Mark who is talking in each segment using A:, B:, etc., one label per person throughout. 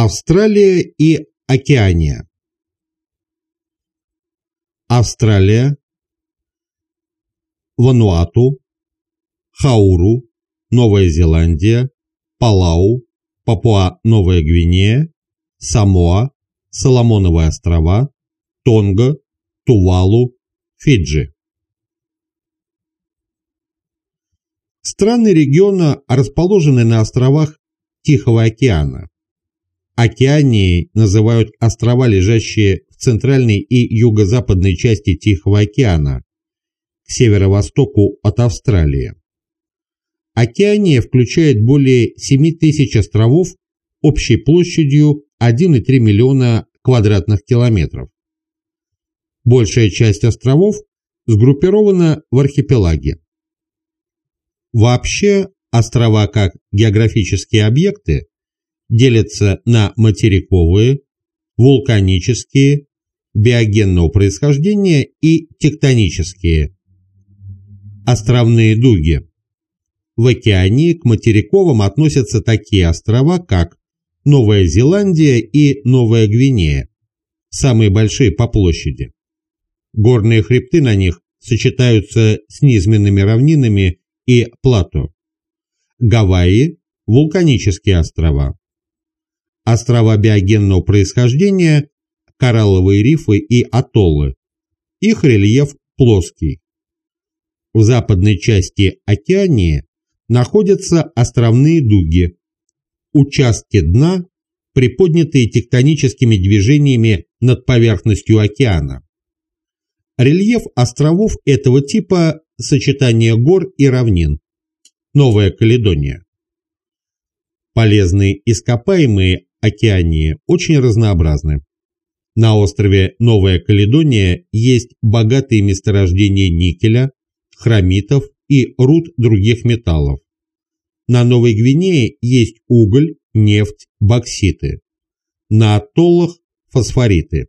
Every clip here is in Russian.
A: Австралия и Океания. Австралия. Вануату. Хауру. Новая Зеландия. Палау. Папуа-Новая Гвинея. Самоа. Соломоновые острова. Тонга Тувалу. Фиджи. Страны региона расположены на островах Тихого океана. Океанией называют острова, лежащие в центральной и юго-западной части Тихого океана, к северо-востоку от Австралии. Океания включает более 7 тысяч островов общей площадью 1,3 миллиона квадратных километров. Большая часть островов сгруппирована в архипелаге. Вообще, острова как географические объекты делятся на материковые, вулканические, биогенного происхождения и тектонические. Островные дуги. В океане к материковым относятся такие острова, как Новая Зеландия и Новая Гвинея, самые большие по площади. Горные хребты на них сочетаются с низменными равнинами и плато. Гавайи – вулканические острова. Острова биогенного происхождения – коралловые рифы и атоллы. Их рельеф плоский. В западной части Океании находятся островные дуги, участки дна, приподнятые тектоническими движениями над поверхностью океана. Рельеф островов этого типа – сочетание гор и равнин. Новая Каледония. Полезные ископаемые океании очень разнообразны. На острове Новая Каледония есть богатые месторождения никеля, хромитов и руд других металлов. На Новой Гвинее есть уголь, нефть, бокситы. На атоллах – фосфориты.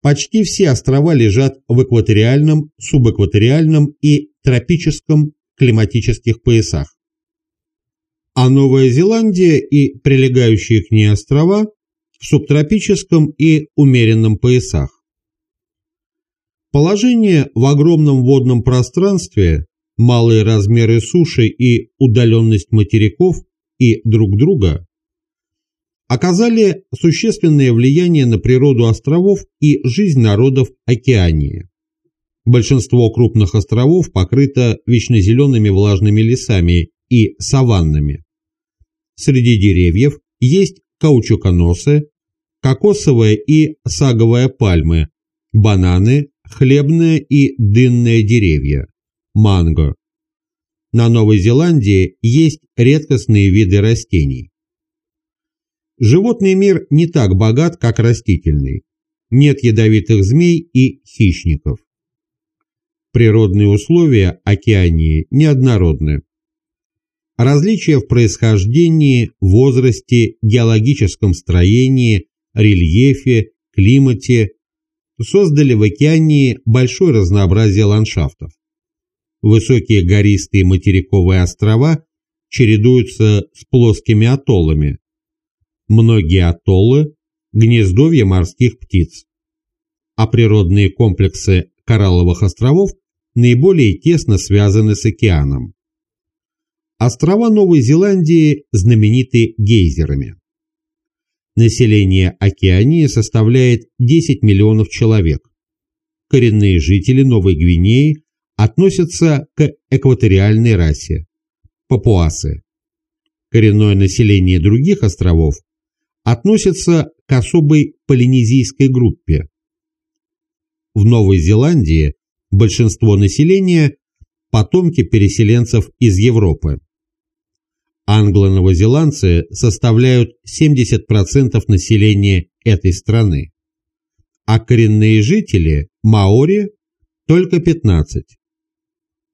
A: Почти все острова лежат в экваториальном, субэкваториальном и тропическом климатических поясах. А Новая Зеландия и прилегающие к ней острова в субтропическом и умеренном поясах. Положение в огромном водном пространстве, малые размеры суши и удаленность материков и друг друга оказали существенное влияние на природу островов и жизнь народов Океании. Большинство крупных островов покрыто вечнозелеными влажными лесами и саваннами. Среди деревьев есть каучуконосы, кокосовая и саговая пальмы, бананы, хлебные и дынные деревья, манго. На Новой Зеландии есть редкостные виды растений. Животный мир не так богат, как растительный. Нет ядовитых змей и хищников. Природные условия океании неоднородны. Различия в происхождении, возрасте, геологическом строении, рельефе, климате создали в океании большое разнообразие ландшафтов. Высокие гористые материковые острова чередуются с плоскими атоллами, многие атоллы – гнездовья морских птиц, а природные комплексы коралловых островов наиболее тесно связаны с океаном. Острова Новой Зеландии знамениты гейзерами. Население Океании составляет 10 миллионов человек. Коренные жители Новой Гвинеи относятся к экваториальной расе – папуасы. Коренное население других островов относятся к особой полинезийской группе. В Новой Зеландии большинство населения – потомки переселенцев из Европы. Англо-новозеландцы составляют 70% населения этой страны, а коренные жители – маори – только 15%.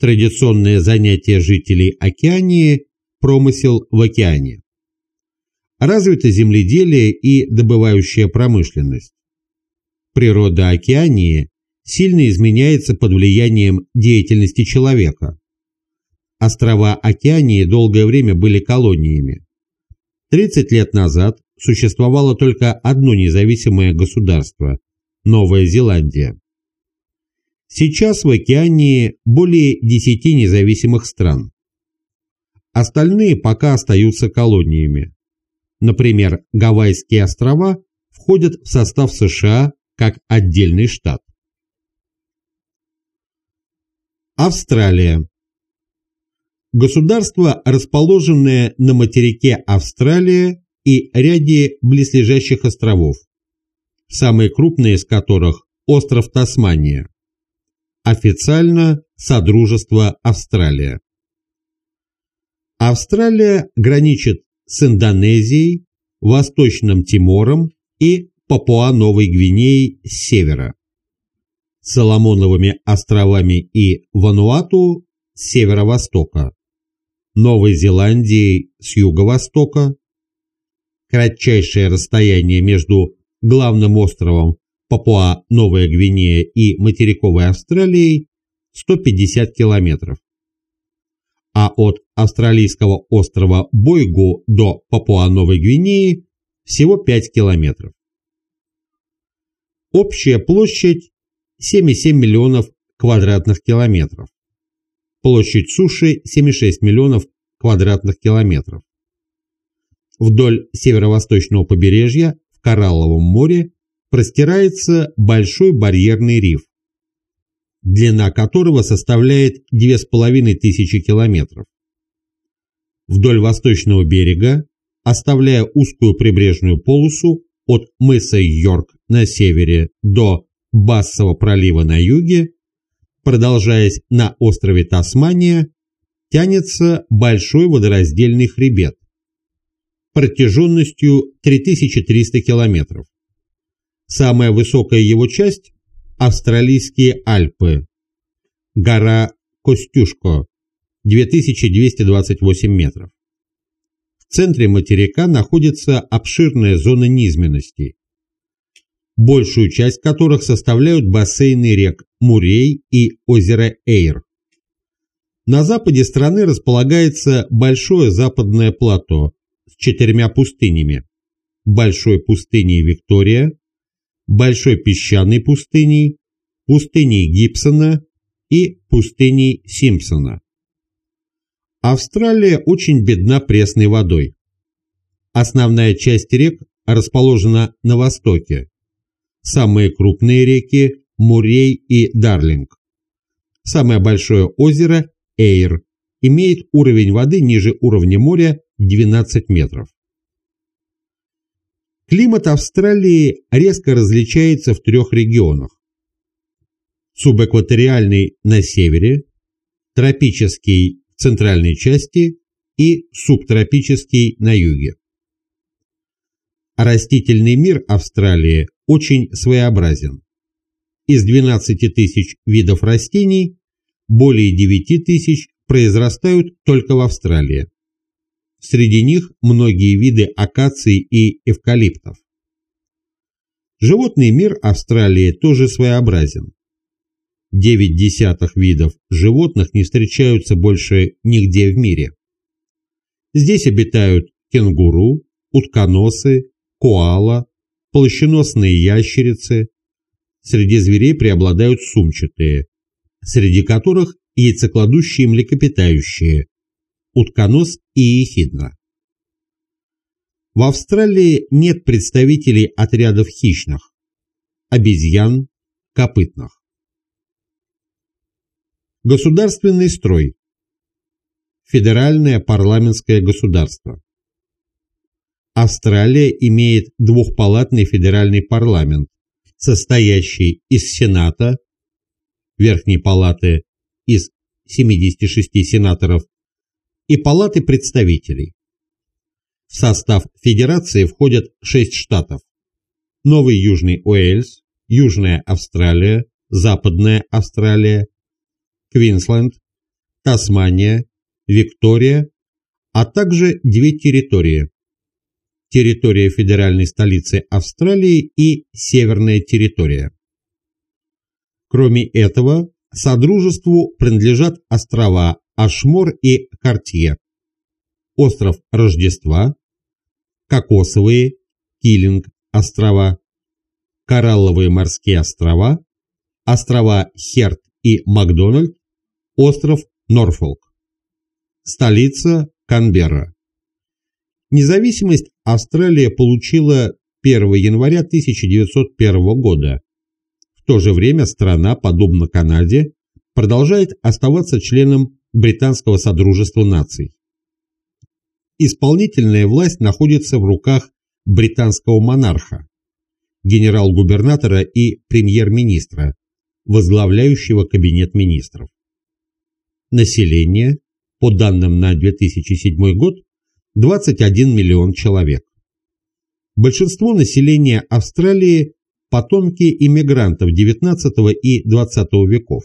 A: Традиционное занятие жителей Океании – промысел в океане развито земледелие и добывающая промышленность. Природа Океании сильно изменяется под влиянием деятельности человека. Острова Океании долгое время были колониями. 30 лет назад существовало только одно независимое государство – Новая Зеландия. Сейчас в океане более 10 независимых стран. Остальные пока остаются колониями. Например, Гавайские острова входят в состав США как отдельный штат. Австралия. Государство, расположенное на материке Австралия и ряде близлежащих островов, самый крупный из которых – остров Тасмания. Официально Содружество Австралия. Австралия граничит с Индонезией, Восточным Тимором и Папуа-Новой Гвинеей с севера, Соломоновыми островами и Вануату с северо-востока, Новой Зеландией с юго-востока. Кратчайшее расстояние между главным островом Папуа-Новая Гвинея и материковой Австралией 150 километров. А от австралийского острова Бойгу до Папуа-Новой Гвинеи всего 5 километров. Общая площадь 7,7 миллионов квадратных километров. Площадь суши 7,6 миллионов квадратных километров. Вдоль северо-восточного побережья в Коралловом море простирается большой барьерный риф, длина которого составляет 2500 километров. Вдоль восточного берега, оставляя узкую прибрежную полосу от мыса Йорк на севере до Бассового пролива на юге, продолжаясь на острове Тасмания, тянется большой водораздельный хребет протяженностью 3300 километров. Самая высокая его часть – австралийские Альпы, гора Костюшко, 2228 метров. В центре материка находится обширная зона низменностей, большую часть которых составляют бассейны рек Мурей и озеро Эйр. На западе страны располагается большое западное плато с четырьмя пустынями. Большой пустыней Виктория, Большой песчаной пустыней, пустыней Гибсона и пустыней Симпсона. Австралия очень бедна пресной водой. Основная часть рек расположена на востоке, Самые крупные реки – Мурей и Дарлинг. Самое большое озеро – Эйр, имеет уровень воды ниже уровня моря 12 метров. Климат Австралии резко различается в трех регионах. Субэкваториальный на севере, тропический в центральной части и субтропический на юге. Растительный мир Австралии очень своеобразен. Из 12 тысяч видов растений более 9 тысяч произрастают только в Австралии. Среди них многие виды акаций и эвкалиптов. Животный мир Австралии тоже своеобразен. Девять десятых видов животных не встречаются больше нигде в мире. Здесь обитают кенгуру, утконосы, коала, плащеносные ящерицы. Среди зверей преобладают сумчатые, среди которых яйцекладущие млекопитающие, утконос и ехидна. В Австралии нет представителей отрядов хищных, обезьян, копытных. Государственный строй. Федеральное парламентское государство. Австралия имеет двухпалатный федеральный парламент, состоящий из Сената, Верхней палаты из 76 сенаторов и Палаты представителей. В состав федерации входят шесть штатов. Новый Южный Уэльс, Южная Австралия, Западная Австралия, Квинсленд, Тасмания, Виктория, а также две территории территория федеральной столицы Австралии и Северная территория. Кроме этого, Содружеству принадлежат острова Ашмор и Картье, остров Рождества, Кокосовые, Киллинг острова, Коралловые морские острова, острова Херт и Макдональд, остров Норфолк. Столица Канберра. Независимость Австралия получила 1 января 1901 года. В то же время страна, подобно Канаде, продолжает оставаться членом Британского Содружества наций. Исполнительная власть находится в руках британского монарха, генерал-губернатора и премьер-министра, возглавляющего кабинет министров. Население, по данным на 2007 год, 21 миллион человек. Большинство населения Австралии – потомки иммигрантов XIX и XX веков.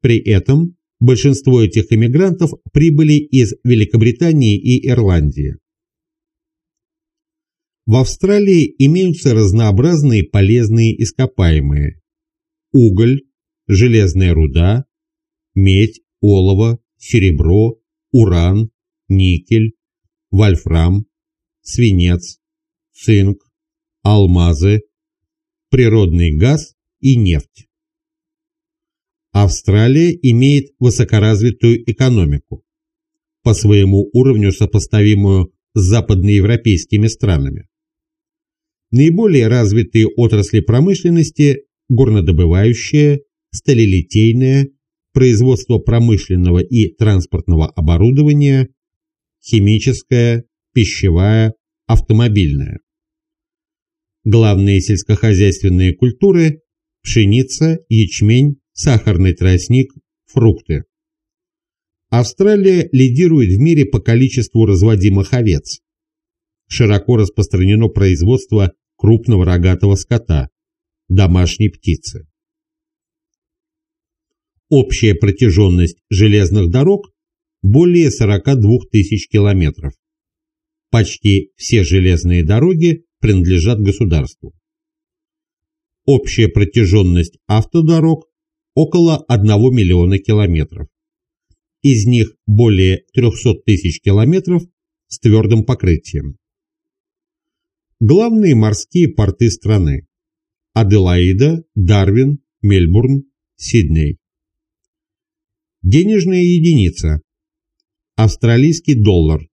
A: При этом большинство этих иммигрантов прибыли из Великобритании и Ирландии. В Австралии имеются разнообразные полезные ископаемые – уголь, железная руда, медь, олово, серебро, уран, никель, вольфрам, свинец, цинк, алмазы, природный газ и нефть. Австралия имеет высокоразвитую экономику, по своему уровню сопоставимую с западноевропейскими странами. Наиболее развитые отрасли промышленности – горнодобывающая, сталелитейная, производство промышленного и транспортного оборудования, химическая, пищевая, автомобильная. Главные сельскохозяйственные культуры – пшеница, ячмень, сахарный тростник, фрукты. Австралия лидирует в мире по количеству разводимых овец. Широко распространено производство крупного рогатого скота, домашней птицы. Общая протяженность железных дорог более 42 тысяч километров. Почти все железные дороги принадлежат государству. Общая протяженность автодорог около 1 миллиона километров. Из них более 300 тысяч километров с твердым покрытием. Главные морские порты страны – Аделаида, Дарвин, Мельбурн, Сидней. Денежная единица – австралийский доллар.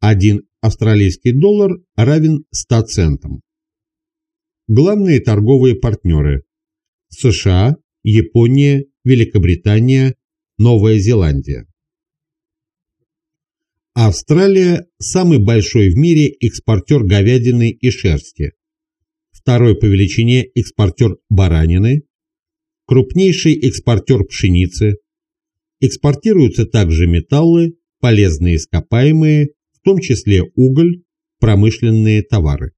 A: Один австралийский доллар равен 100 центам. Главные торговые партнеры – США, Япония, Великобритания, Новая Зеландия. Австралия – самый большой в мире экспортер говядины и шерсти, второй по величине экспортер баранины, крупнейший экспортер пшеницы. Экспортируются также металлы, полезные ископаемые, в том числе уголь, промышленные товары.